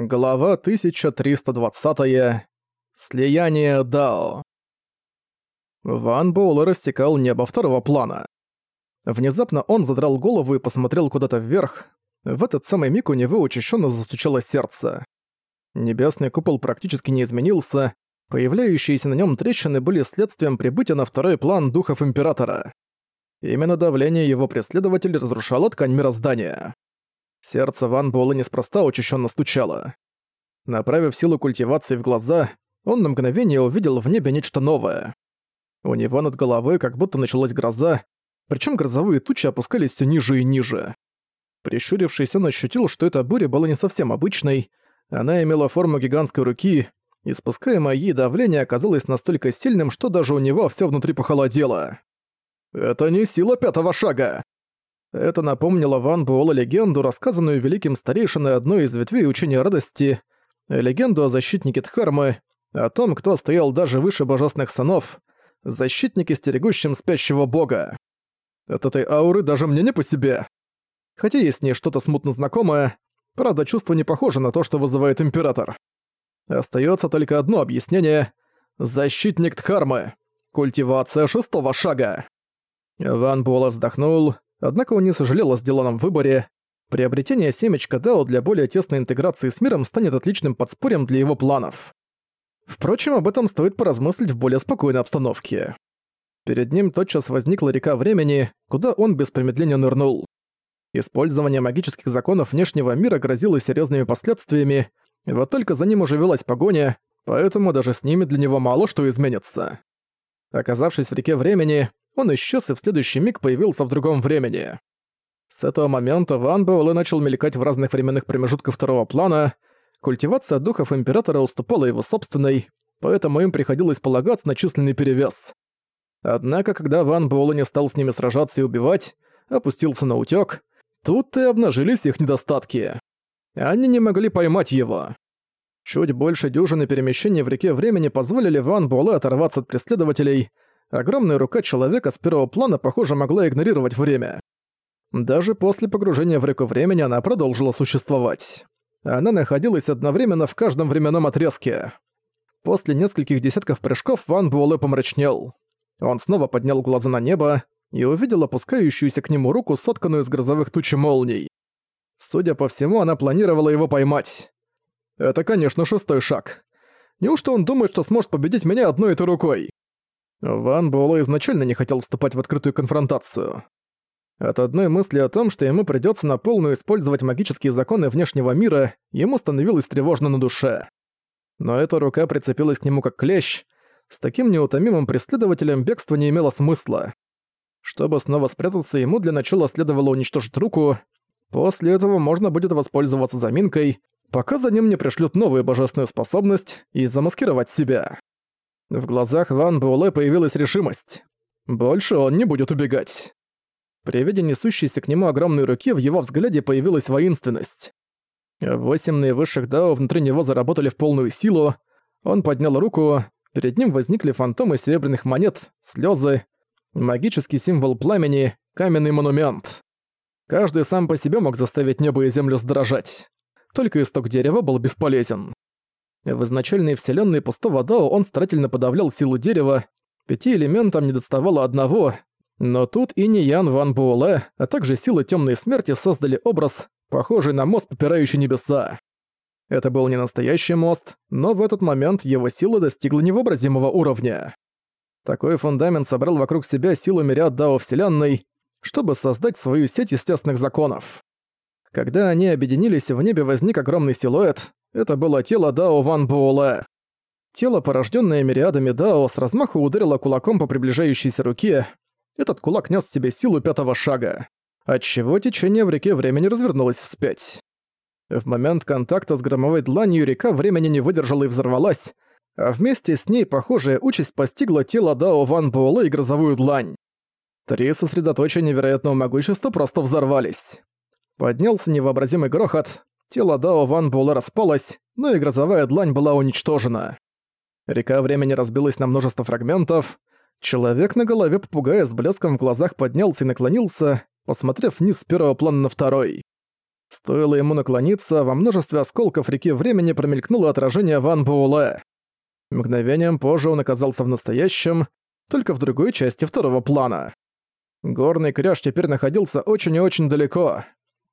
Глава 1320. Слияние Дао. Ван Боулэ рассекал небо второго плана. Внезапно он задрал голову и посмотрел куда-то вверх. В этот самый миг у него учащенно застучало сердце. Небесный купол практически не изменился, появляющиеся на нем трещины были следствием прибытия на второй план духов Императора. Именно давление его преследователей разрушало ткань мироздания. Сердце Ван Буэлэ неспроста учащенно стучало. Направив силу культивации в глаза, он на мгновение увидел в небе нечто новое. У него над головой как будто началась гроза, причем грозовые тучи опускались все ниже и ниже. Прищурившись, он ощутил, что эта буря была не совсем обычной, она имела форму гигантской руки, и спускаемое ей давление оказалось настолько сильным, что даже у него все внутри похолодело. «Это не сила пятого шага!» Это напомнило Ван Буола легенду, рассказанную великим старейшиной одной из ветвей учения радости, легенду о защитнике Дхармы, о том, кто стоял даже выше божественных сынов, защитнике, стерегущем спящего бога. От этой ауры даже мне не по себе. Хотя есть с ней что-то смутно знакомое, правда, чувство не похоже на то, что вызывает Император. Остается только одно объяснение — защитник Дхармы. Культивация шестого шага. Ван Буэлла вздохнул, Однако он не сожалел о сделанном выборе. Приобретение семечка Дао для более тесной интеграции с миром станет отличным подспорьем для его планов. Впрочем, об этом стоит поразмыслить в более спокойной обстановке. Перед ним тотчас возникла река времени, куда он без промедления нырнул. Использование магических законов внешнего мира грозило серьезными последствиями, вот только за ним уже велась погоня, поэтому даже с ними для него мало что изменится. Оказавшись в реке времени, он исчез и в следующий миг появился в другом времени. С этого момента Ван Буэлэ начал мелькать в разных временных промежутках второго плана, культивация духов Императора уступала его собственной, поэтому им приходилось полагаться на численный перевес. Однако, когда Ван Буэлэ не стал с ними сражаться и убивать, опустился на утёк, тут и обнажились их недостатки. Они не могли поймать его. Чуть больше дюжины перемещений в реке времени позволили Ван Буэлэ оторваться от преследователей, огромная рука человека с первого плана, похоже, могла игнорировать время. Даже после погружения в реку времени она продолжила существовать. Она находилась одновременно в каждом временном отрезке. После нескольких десятков прыжков Ван Буэлэ помрачнел. Он снова поднял глаза на небо и увидел опускающуюся к нему руку, сотканную из грозовых туч молний. Судя по всему, она планировала его поймать. Это, конечно, шестой шаг. Неужто он думает, что сможет победить меня одной этой рукой? Ван Буэлэ изначально не хотел вступать в открытую конфронтацию. От одной мысли о том, что ему придётся на полную использовать магические законы внешнего мира, ему становилось тревожно на душе. Но эта рука прицепилась к нему как клещ, с таким неутомимым преследователем бегство не имело смысла. Чтобы снова спрятаться, ему для начала следовало уничтожить руку, после этого можно будет воспользоваться заминкой, пока за ним не пришлют новую божественную способность и замаскировать себя. В глазах Ван Буэлэ появилась решимость. Больше он не будет убегать. При виде несущейся к нему огромной руки в его взгляде появилась воинственность. Восемь наивысших дао внутри него заработали в полную силу. Он поднял руку, перед ним возникли фантомы серебряных монет, слезы, магический символ пламени, каменный монумент. Каждый сам по себе мог заставить небо и землю сдрожать. Только исток дерева был бесполезен. В изначальной вселенной пустого Дао он старательно подавлял силу дерева, пяти элементам не доставало одного, но тут и не Ян Ван Буэлэ, а также силы темной смерти создали образ, похожий на мост, попирающий небеса. Это был не настоящий мост, но в этот момент его сила достигла невообразимого уровня. Такой фундамент собрал вокруг себя силу мириад Дао Вселенной, чтобы создать свою сеть естественных законов. Когда они объединились, в небе возник огромный силуэт, это было тело Дао Ван Буэлэ. Тело, порожденное мириадами Дао, с размаху ударило кулаком по приближающейся руке. Этот кулак нес в себе силу пятого шага, отчего течение в реке времени развернулось вспять. В момент контакта с громовой дланью река времени не выдержала и взорвалась, а вместе с ней похожая участь постигла тело Дао Ван Буэлэ и грозовую длань. Три сосредоточия невероятного могущества просто взорвались. Поднялся невообразимый грохот, Тело Дао Ван Буэлэ распалось, но и грозовая длань была уничтожена. Река времени разбилась на множество фрагментов. Человек на голове попугая с блеском в глазах поднялся и наклонился, посмотрев вниз с первого плана на второй. Стоило ему наклониться, во множестве осколков реки времени промелькнуло отражение Ван Буэлэ. Мгновением позже он оказался в настоящем, только в другой части второго плана. Горный кряж теперь находился очень и очень далеко.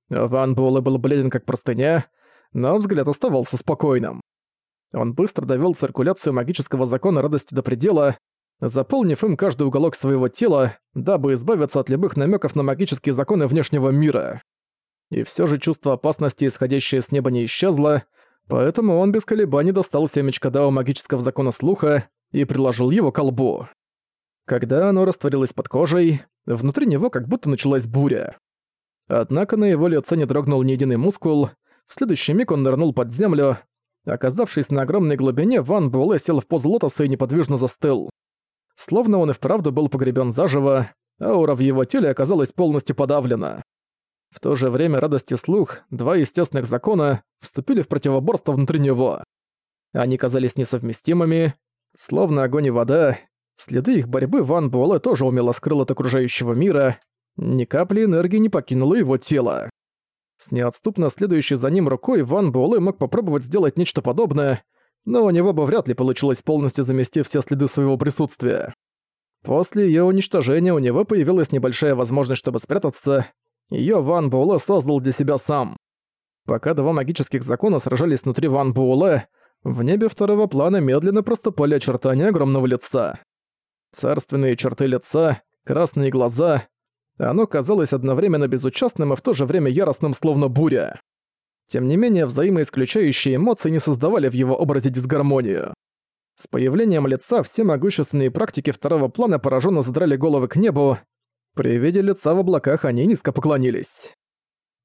Ван Буэлэ был бледен как простыня, но взгляд оставался спокойным. Он быстро довёл циркуляцию магического закона радости до предела, заполнив им каждый уголок своего тела, дабы избавиться от любых намёков на магические законы внешнего мира. И всё же чувство опасности, исходящее с неба, не исчезло, поэтому он без колебаний достал семечко Дао магического закона слуха и приложил его к лбу. Когда оно растворилось под кожей, внутри него как будто началась буря. Однако на его лице не дрогнул ни единый мускул, в следующий миг он нырнул под землю. Оказавшись на огромной глубине, Ван Буэлэ сел в позу лотоса и неподвижно застыл. Словно он и вправду был погребен заживо, аура в его теле оказалась полностью подавлена. В то же время радость и слух, два естественных закона, вступили в противоборство внутри него. Они казались несовместимыми, словно огонь и вода. Следы их борьбы Ван Буэлэ тоже умело скрыл от окружающего мира. Ни капли энергии не покинуло его тело. С неотступно следующей за ним рукой Ван Буэлэ мог попробовать сделать нечто подобное, но у него бы вряд ли получилось полностью замести все следы своего присутствия. После её уничтожения у него появилась небольшая возможность, чтобы спрятаться. Её Ван Буэлэ создал для себя сам. Пока два магических закона сражались внутри Ван Буэлэ, в небе второго плана медленно проступали очертания огромного лица. Царственные черты лица, красные глаза. Оно казалось одновременно безучастным и в то же время яростным, словно буря. Тем не менее, взаимоисключающие эмоции не создавали в его образе дисгармонию. С появлением лица все могущественные практики второго плана пораженно задрали головы к небу. При виде лица в облаках они низко поклонились.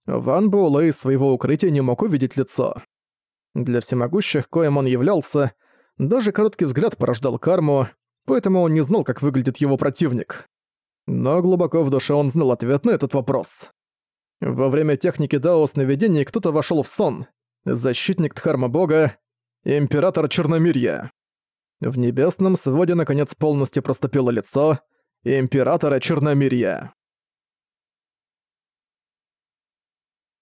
Ван Буэлэ из своего укрытия не мог увидеть лицо. Для всемогущих, коим он являлся, даже короткий взгляд порождал карму, поэтому он не знал, как выглядит его противник. Но глубоко в душе он знал ответ на этот вопрос. Во время техники Дао сновидений кто-то вошел в сон. Защитник Дхарма Бога, Император Черномирья. В небесном своде наконец полностью проступило лицо Императора Черномирья.